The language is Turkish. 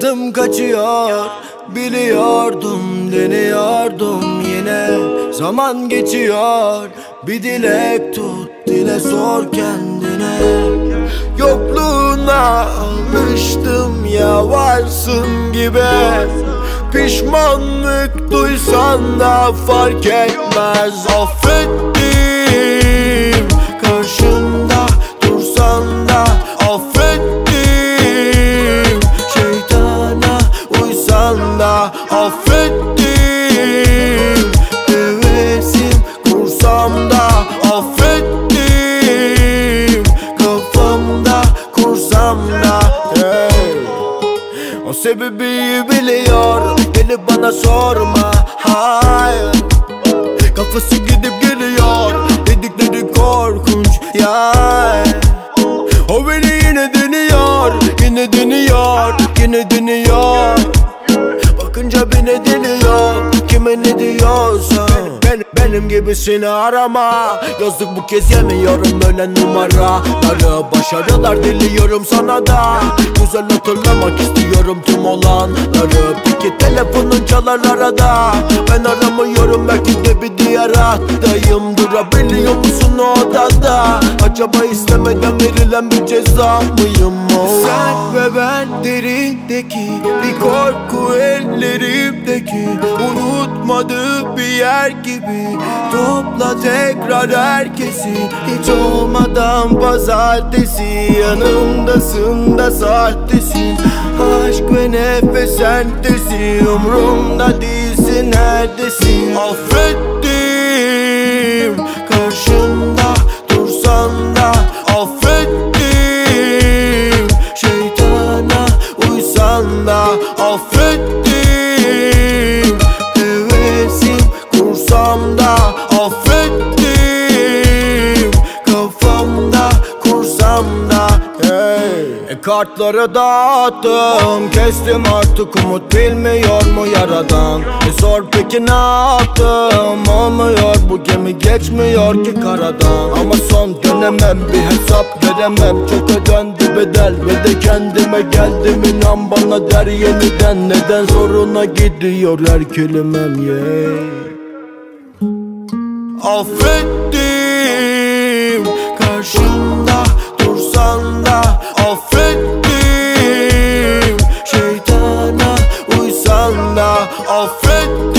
Aklım kaçıyor Biliyordum deniyordum yine. Zaman geçiyor Bir dilek tut dile sor kendine. Yokluğuna alıştım ya varsın gibi. Pişmanlık duysan da fark etmez Affettim Affettim. Hevesim kursam da Affettim. Kafamda kursam da hey. O sebebi biliyor Gelip bana sorma. Hayır. Kafası gidip geliyor Dedikleri korkunç ya O beni yine deniyor deniyor Kime ne diyorsa ben, Benim gibisini arama. Yazık bu kez yemiyorum böyle numaraları Başarılar diliyorum sana da. Güzel hatırlamak istiyorum tüm olanları Peki telefonun çalar arada. Ben aramıyorum belki de bir diğer hattayım Durabiliyor musun o odada? Acaba istemeden verilen bir ceza mıyım? O Sen ben derindeki Bir korku ellerimdeki Unutmadığı bir yer gibi. Topla tekrar herkesi Hiç olmadan pazartesi. Yanımdasın da sahtesin Aşk ve nefes sentezi Umrumda değilsin neredesin? Affettim uysan da Affettim Hevesim kursam da Affettim E kartları dağıttım. Kestim artık umut bilmiyor mu yaradan? E sor peki ne yaptım? Olmuyor bu gemi geçmiyor ki karadan. Ama son dönemem bir hesap veremem. Çok ödendi bedel ve de kendime geldim. İnan bana der yeniden. Neden zoruna gidiyor her kelimem yeah. Affettim Karşımda dursan da Affettim. Şeytana uysan da Affettim